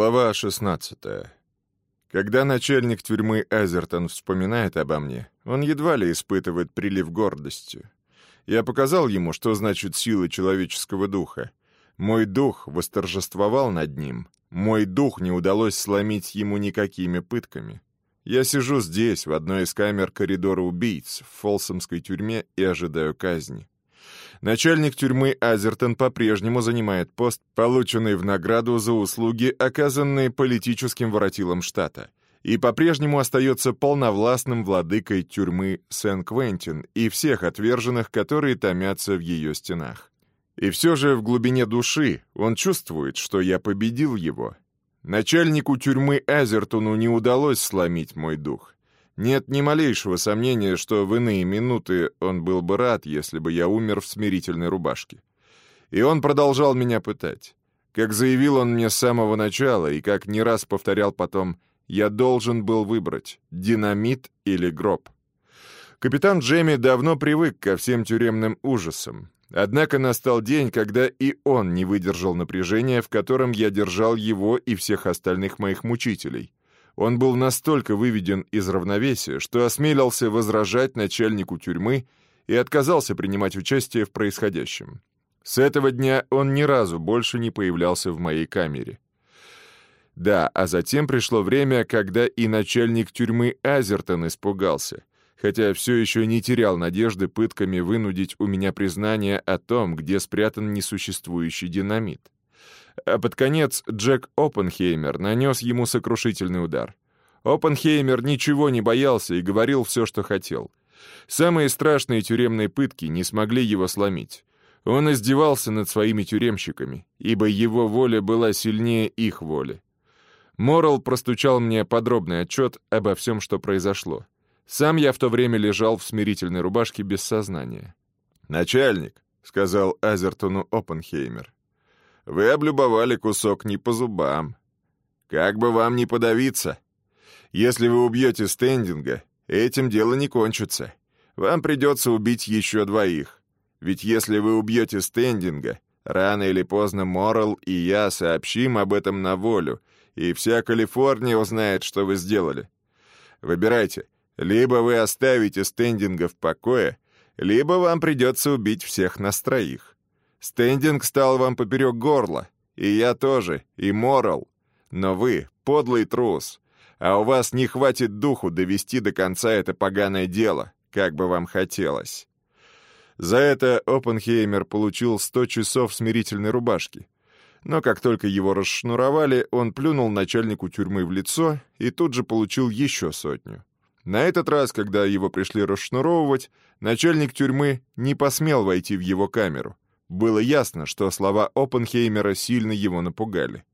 Глава 16. Когда начальник тюрьмы Азертон вспоминает обо мне, он едва ли испытывает прилив гордости. Я показал ему, что значит сила человеческого духа. Мой дух восторжествовал над ним. Мой дух не удалось сломить ему никакими пытками. Я сижу здесь, в одной из камер коридора убийц, в Фолсомской тюрьме, и ожидаю казни. Начальник тюрьмы Азертон по-прежнему занимает пост, полученный в награду за услуги, оказанные политическим воротилом штата, и по-прежнему остается полновластным владыкой тюрьмы Сен-Квентин и всех отверженных, которые томятся в ее стенах. И все же в глубине души он чувствует, что я победил его. Начальнику тюрьмы Азертону не удалось сломить мой дух. Нет ни малейшего сомнения, что в иные минуты он был бы рад, если бы я умер в смирительной рубашке. И он продолжал меня пытать. Как заявил он мне с самого начала, и как не раз повторял потом, я должен был выбрать — динамит или гроб. Капитан Джемми давно привык ко всем тюремным ужасам. Однако настал день, когда и он не выдержал напряжения, в котором я держал его и всех остальных моих мучителей. Он был настолько выведен из равновесия, что осмелился возражать начальнику тюрьмы и отказался принимать участие в происходящем. С этого дня он ни разу больше не появлялся в моей камере. Да, а затем пришло время, когда и начальник тюрьмы Азертон испугался, хотя все еще не терял надежды пытками вынудить у меня признание о том, где спрятан несуществующий динамит. А под конец Джек Оппенхеймер нанес ему сокрушительный удар. Оппенхеймер ничего не боялся и говорил все, что хотел. Самые страшные тюремные пытки не смогли его сломить. Он издевался над своими тюремщиками, ибо его воля была сильнее их воли. Морал простучал мне подробный отчет обо всем, что произошло. Сам я в то время лежал в смирительной рубашке без сознания. «Начальник», — сказал Азертону Оппенхеймер, вы облюбовали кусок не по зубам. Как бы вам не подавиться. Если вы убьете стендинга, этим дело не кончится. Вам придется убить еще двоих. Ведь если вы убьете стендинга, рано или поздно Морал и я сообщим об этом на волю, и вся Калифорния узнает, что вы сделали. Выбирайте. Либо вы оставите стендинга в покое, либо вам придется убить всех нас троих. Стендинг стал вам поперек горла, и я тоже, и Морал. Но вы — подлый трус, а у вас не хватит духу довести до конца это поганое дело, как бы вам хотелось. За это Оппенхеймер получил 100 часов смирительной рубашки. Но как только его расшнуровали, он плюнул начальнику тюрьмы в лицо и тут же получил еще сотню. На этот раз, когда его пришли расшнуровывать, начальник тюрьмы не посмел войти в его камеру. Было ясно, что слова Оппенхеймера сильно его напугали.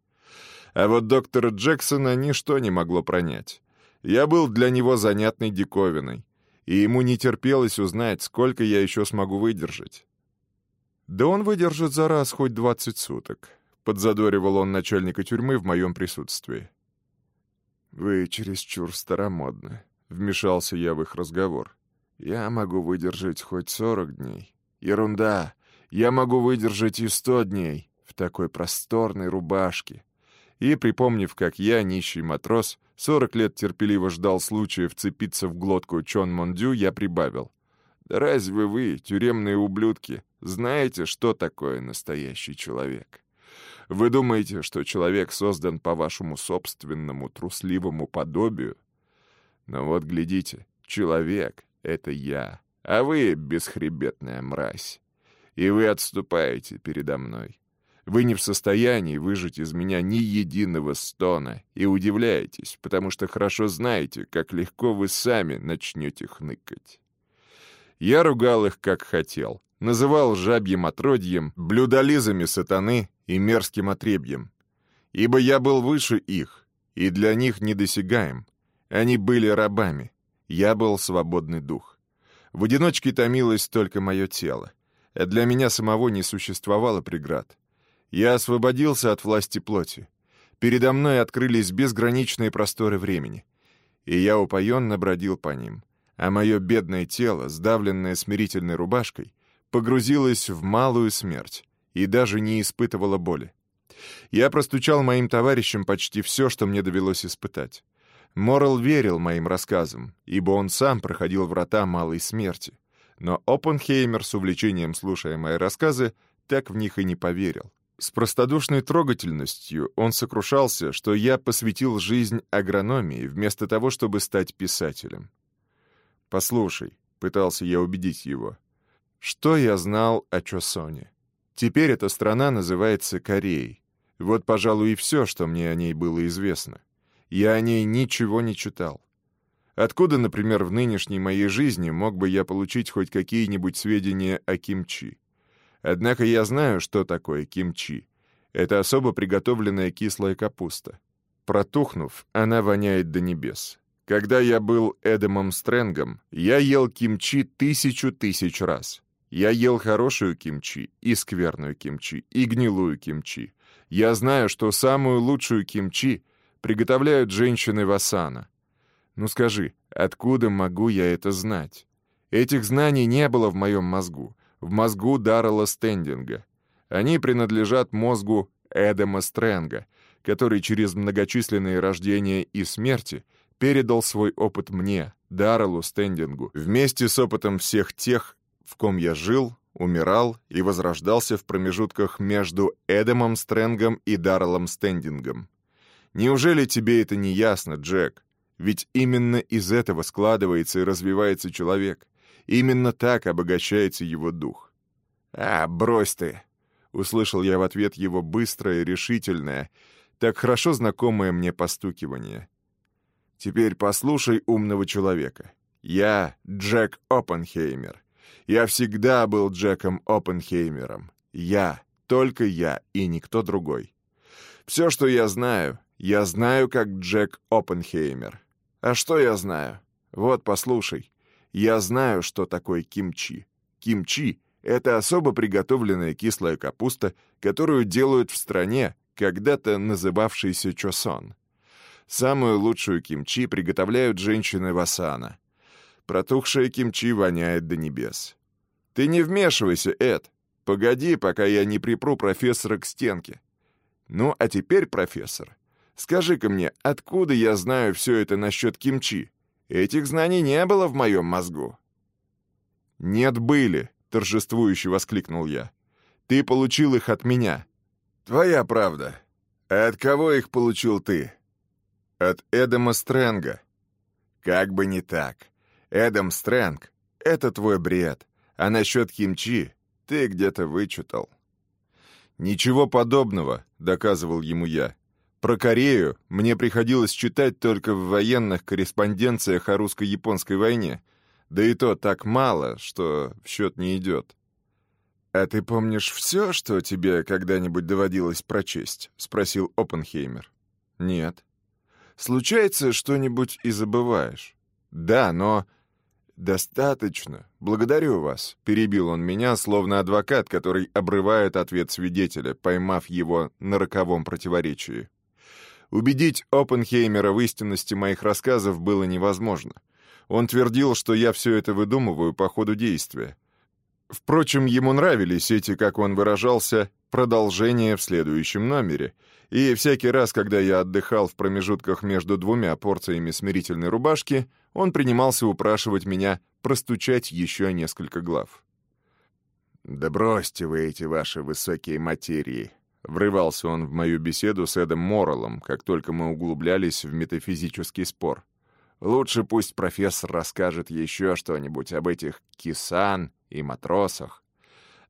А вот доктора Джексона ничто не могло пронять. Я был для него занятной диковиной, и ему не терпелось узнать, сколько я еще смогу выдержать. «Да он выдержит за раз хоть двадцать суток», — подзадоривал он начальника тюрьмы в моем присутствии. «Вы чересчур старомодны», — вмешался я в их разговор. «Я могу выдержать хоть сорок дней». «Ерунда! Я могу выдержать и сто дней в такой просторной рубашке. И, припомнив, как я, нищий матрос, сорок лет терпеливо ждал случая вцепиться в глотку Чон Мондю, я прибавил. «Да разве вы, тюремные ублюдки, знаете, что такое настоящий человек? Вы думаете, что человек создан по вашему собственному трусливому подобию? Но вот глядите, человек — это я, а вы — бесхребетная мразь и вы отступаете передо мной. Вы не в состоянии выжить из меня ни единого стона и удивляетесь, потому что хорошо знаете, как легко вы сами начнете хныкать. Я ругал их, как хотел, называл жабьим отродьем, блюдолизами сатаны и мерзким отребьем, ибо я был выше их, и для них недосягаем. Они были рабами, я был свободный дух. В одиночке томилось только мое тело. Для меня самого не существовало преград. Я освободился от власти плоти. Передо мной открылись безграничные просторы времени. И я упоенно бродил по ним. А мое бедное тело, сдавленное смирительной рубашкой, погрузилось в малую смерть и даже не испытывало боли. Я простучал моим товарищам почти все, что мне довелось испытать. Моррел верил моим рассказам, ибо он сам проходил врата малой смерти. Но Оппенхеймер, с увлечением слушая мои рассказы, так в них и не поверил. С простодушной трогательностью он сокрушался, что я посвятил жизнь агрономии вместо того, чтобы стать писателем. «Послушай», — пытался я убедить его, — «что я знал о Чосоне? Теперь эта страна называется Кореей. Вот, пожалуй, и все, что мне о ней было известно. Я о ней ничего не читал. Откуда, например, в нынешней моей жизни мог бы я получить хоть какие-нибудь сведения о кимчи? Однако я знаю, что такое кимчи. Это особо приготовленная кислая капуста. Протухнув, она воняет до небес. Когда я был Эдемом Стрэнгом, я ел кимчи тысячу тысяч раз. Я ел хорошую кимчи, и скверную кимчи, и гнилую кимчи. Я знаю, что самую лучшую кимчи приготовляют женщины в Асана. Ну скажи, откуда могу я это знать? Этих знаний не было в моем мозгу, в мозгу Даррела Стендинга. Они принадлежат мозгу Эдема Стрэнга, который через многочисленные рождения и смерти передал свой опыт мне, Даррелу Стендингу, вместе с опытом всех тех, в ком я жил, умирал и возрождался в промежутках между Эдемом Стрэнгом и Даррелом Стендингом. Неужели тебе это не ясно, Джек? Ведь именно из этого складывается и развивается человек. Именно так обогащается его дух. «А, брось ты!» — услышал я в ответ его быстрое, решительное, так хорошо знакомое мне постукивание. «Теперь послушай умного человека. Я Джек Оппенхеймер. Я всегда был Джеком Оппенхеймером. Я, только я и никто другой. Все, что я знаю, я знаю как Джек Оппенхеймер. А что я знаю? Вот, послушай. Я знаю, что такое кимчи. Кимчи — это особо приготовленная кислая капуста, которую делают в стране, когда-то называвшейся Чосон. Самую лучшую кимчи приготовляют женщины Васана. Протухшая кимчи воняет до небес. Ты не вмешивайся, Эд. Погоди, пока я не припру профессора к стенке. Ну, а теперь, профессор, Скажи-ка мне, откуда я знаю все это насчет кимчи? Этих знаний не было в моем мозгу». «Нет, были», — торжествующе воскликнул я. «Ты получил их от меня». «Твоя правда. А от кого их получил ты?» «От Эдама Стрэнга». «Как бы не так. Эдам Стрэнг — это твой бред, а насчет кимчи ты где-то вычитал». «Ничего подобного», — доказывал ему я. Про Корею мне приходилось читать только в военных корреспонденциях о русско-японской войне, да и то так мало, что в счет не идет. «А ты помнишь все, что тебе когда-нибудь доводилось прочесть?» — спросил Оппенхеймер. «Нет». «Случается, что-нибудь и забываешь?» «Да, но...» «Достаточно. Благодарю вас», — перебил он меня, словно адвокат, который обрывает ответ свидетеля, поймав его на роковом противоречии. Убедить Оппенхеймера в истинности моих рассказов было невозможно. Он твердил, что я все это выдумываю по ходу действия. Впрочем, ему нравились эти, как он выражался, продолжения в следующем номере. И всякий раз, когда я отдыхал в промежутках между двумя порциями смирительной рубашки, он принимался упрашивать меня простучать еще несколько глав. «Да бросьте вы эти ваши высокие материи», Врывался он в мою беседу с Эдом Морреллом, как только мы углублялись в метафизический спор. Лучше пусть профессор расскажет еще что-нибудь об этих кисан и матросах.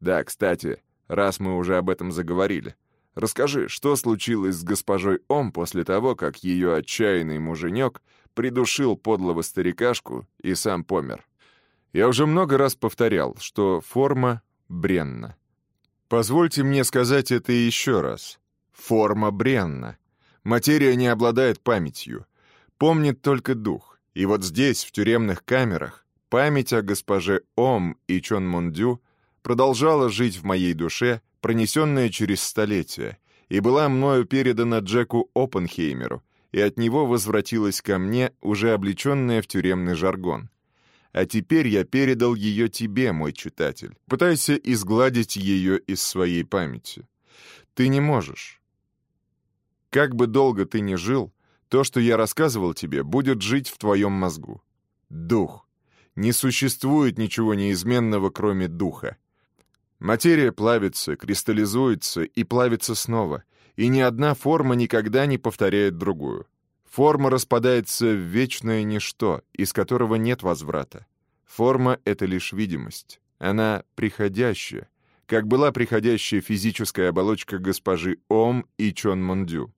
Да, кстати, раз мы уже об этом заговорили, расскажи, что случилось с госпожой Ом после того, как ее отчаянный муженек придушил подлого старикашку и сам помер. Я уже много раз повторял, что форма бренна. Позвольте мне сказать это еще раз. Форма бренна. Материя не обладает памятью. Помнит только дух. И вот здесь, в тюремных камерах, память о госпоже Ом и Чон Мундю продолжала жить в моей душе, пронесенная через столетия, и была мною передана Джеку Оппенхеймеру, и от него возвратилась ко мне, уже облеченная в тюремный жаргон. А теперь я передал ее тебе, мой читатель. Пытайся изгладить ее из своей памяти. Ты не можешь. Как бы долго ты ни жил, то, что я рассказывал тебе, будет жить в твоем мозгу. Дух. Не существует ничего неизменного, кроме духа. Материя плавится, кристаллизуется и плавится снова, и ни одна форма никогда не повторяет другую. Форма распадается в вечное ничто, из которого нет возврата. Форма — это лишь видимость. Она приходящая, как была приходящая физическая оболочка госпожи Ом и Чон Мондю.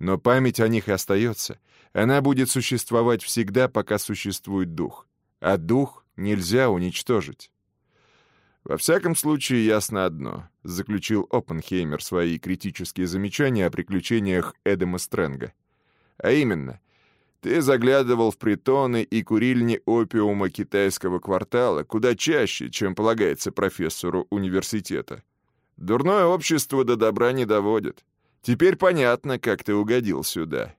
Но память о них остается. Она будет существовать всегда, пока существует дух. А дух нельзя уничтожить. «Во всяком случае, ясно одно», — заключил Оппенхеймер свои критические замечания о приключениях Эдема Стрэнга. «А именно, ты заглядывал в притоны и курильни опиума китайского квартала куда чаще, чем полагается профессору университета. Дурное общество до добра не доводит. Теперь понятно, как ты угодил сюда.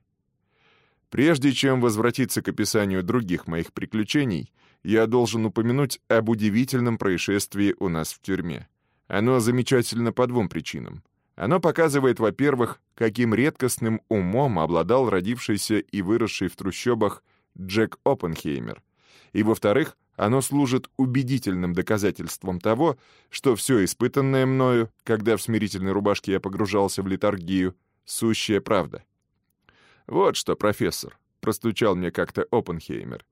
Прежде чем возвратиться к описанию других моих приключений, я должен упомянуть об удивительном происшествии у нас в тюрьме. Оно замечательно по двум причинам. Оно показывает, во-первых, каким редкостным умом обладал родившийся и выросший в трущобах Джек Оппенхеймер. И, во-вторых, оно служит убедительным доказательством того, что все испытанное мною, когда в смирительной рубашке я погружался в литургию, сущая правда. «Вот что, профессор», — простучал мне как-то Оппенхеймер,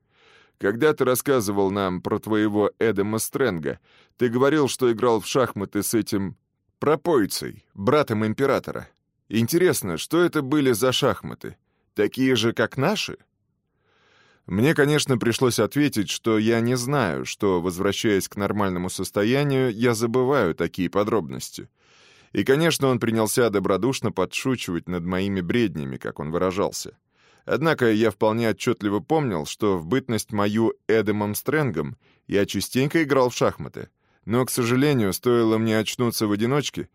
«когда ты рассказывал нам про твоего Эдема Стрэнга, ты говорил, что играл в шахматы с этим пропойцей, братом императора. Интересно, что это были за шахматы? Такие же, как наши?» Мне, конечно, пришлось ответить, что я не знаю, что, возвращаясь к нормальному состоянию, я забываю такие подробности. И, конечно, он принялся добродушно подшучивать над моими бреднями, как он выражался. Однако я вполне отчетливо помнил, что в бытность мою Эдемом Стрэнгом я частенько играл в шахматы. Но, к сожалению, стоило мне очнуться в одиночке,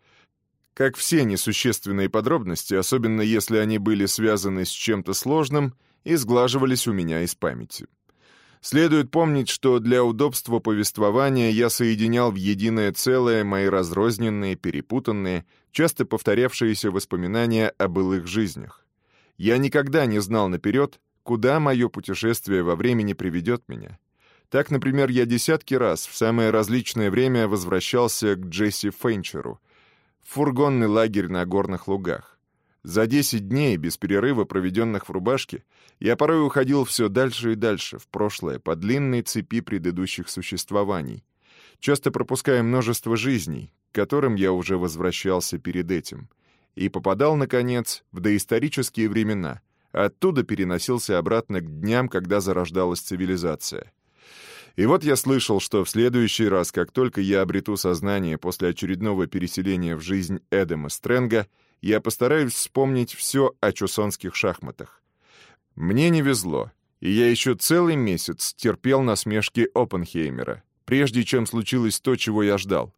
как все несущественные подробности, особенно если они были связаны с чем-то сложным, и сглаживались у меня из памяти. Следует помнить, что для удобства повествования я соединял в единое целое мои разрозненные, перепутанные, часто повторявшиеся воспоминания о былых жизнях. Я никогда не знал наперед, куда мое путешествие во времени приведет меня. Так, например, я десятки раз в самое различное время возвращался к Джесси Фейнчеру, фургонный лагерь на горных лугах. За 10 дней, без перерыва, проведенных в рубашке, я порой уходил все дальше и дальше, в прошлое, по длинной цепи предыдущих существований, часто пропуская множество жизней, к которым я уже возвращался перед этим, и попадал, наконец, в доисторические времена, оттуда переносился обратно к дням, когда зарождалась цивилизация. И вот я слышал, что в следующий раз, как только я обрету сознание после очередного переселения в жизнь Эдема Стрэнга, я постараюсь вспомнить все о чусонских шахматах. Мне не везло, и я еще целый месяц терпел насмешки Оппенхеймера, прежде чем случилось то, чего я ждал.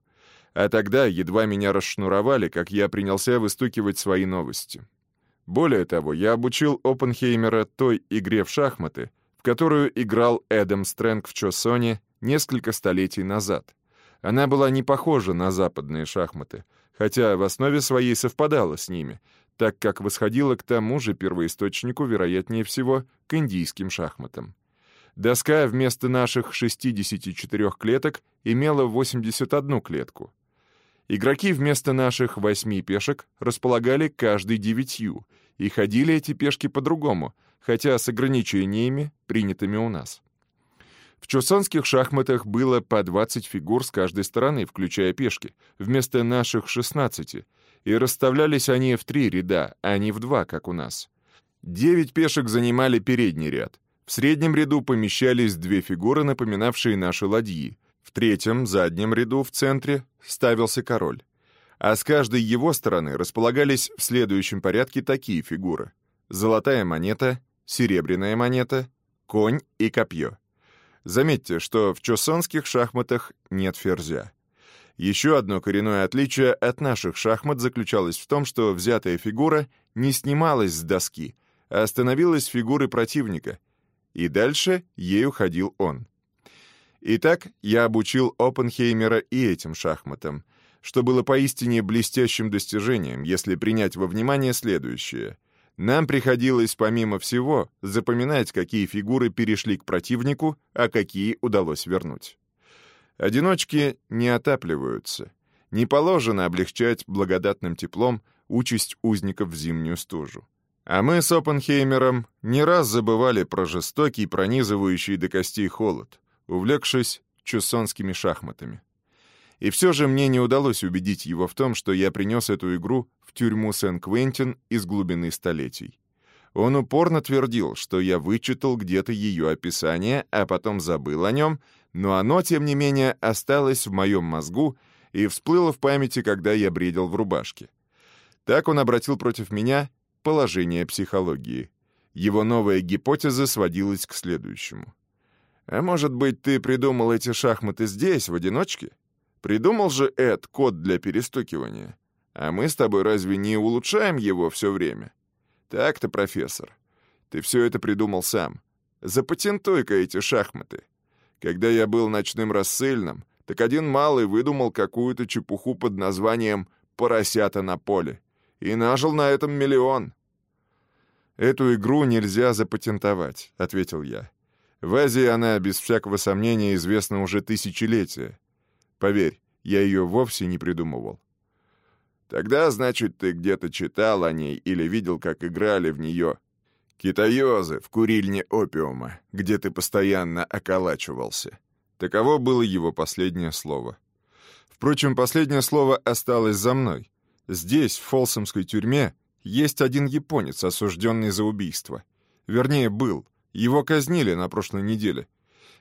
А тогда, едва меня расшнуровали, как я принялся выстукивать свои новости. Более того, я обучил Оппенхеймера той игре в шахматы, которую играл Эдам Стрэнг в Чосоне несколько столетий назад. Она была не похожа на западные шахматы — хотя в основе своей совпадала с ними, так как восходила к тому же первоисточнику, вероятнее всего, к индийским шахматам. Доска вместо наших 64 клеток имела 81 клетку. Игроки вместо наших восьми пешек располагали каждый девятью, и ходили эти пешки по-другому, хотя с ограничениями, принятыми у нас. В чусонских шахматах было по 20 фигур с каждой стороны, включая пешки, вместо наших 16, и расставлялись они в три ряда, а не в два, как у нас. Девять пешек занимали передний ряд. В среднем ряду помещались две фигуры, напоминавшие наши ладьи. В третьем, заднем ряду в центре, ставился король. А с каждой его стороны располагались в следующем порядке такие фигуры. Золотая монета, серебряная монета, конь и копье. Заметьте, что в чосонских шахматах нет ферзя. Еще одно коренное отличие от наших шахмат заключалось в том, что взятая фигура не снималась с доски, а становилась фигурой противника, и дальше ею ходил он. Итак, я обучил Оппенхеймера и этим шахматам, что было поистине блестящим достижением, если принять во внимание следующее. Нам приходилось, помимо всего, запоминать, какие фигуры перешли к противнику, а какие удалось вернуть. Одиночки не отапливаются. Не положено облегчать благодатным теплом участь узников в зимнюю стужу. А мы с Оппенхеймером не раз забывали про жестокий, пронизывающий до костей холод, увлекшись чусонскими шахматами. И все же мне не удалось убедить его в том, что я принес эту игру в тюрьму Сен-Квентин из глубины столетий. Он упорно твердил, что я вычитал где-то ее описание, а потом забыл о нем, но оно, тем не менее, осталось в моем мозгу и всплыло в памяти, когда я бредил в рубашке. Так он обратил против меня положение психологии. Его новая гипотеза сводилась к следующему. «А может быть, ты придумал эти шахматы здесь, в одиночке? Придумал же Эд код для перестукивания. А мы с тобой разве не улучшаем его все время? Так-то, профессор. Ты все это придумал сам. Запатентуй-ка эти шахматы. Когда я был ночным рассыльным, так один малый выдумал какую-то чепуху под названием «поросята на поле» и нажил на этом миллион. «Эту игру нельзя запатентовать», — ответил я. «В Азии она, без всякого сомнения, известна уже тысячелетия. Поверь, я ее вовсе не придумывал». «Тогда, значит, ты где-то читал о ней или видел, как играли в нее китаёзы в курильне опиума, где ты постоянно околачивался». Таково было его последнее слово. Впрочем, последнее слово осталось за мной. Здесь, в Фолсомской тюрьме, есть один японец, осужденный за убийство. Вернее, был. Его казнили на прошлой неделе.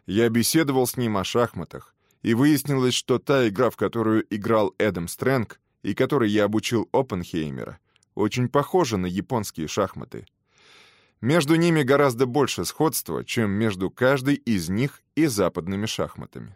Я беседовал с ним о шахматах, и выяснилось, что та игра, в которую играл Эдам Стрэнг, и которой я обучил Оппенхеймера, очень похожа на японские шахматы. Между ними гораздо больше сходства, чем между каждой из них и западными шахматами.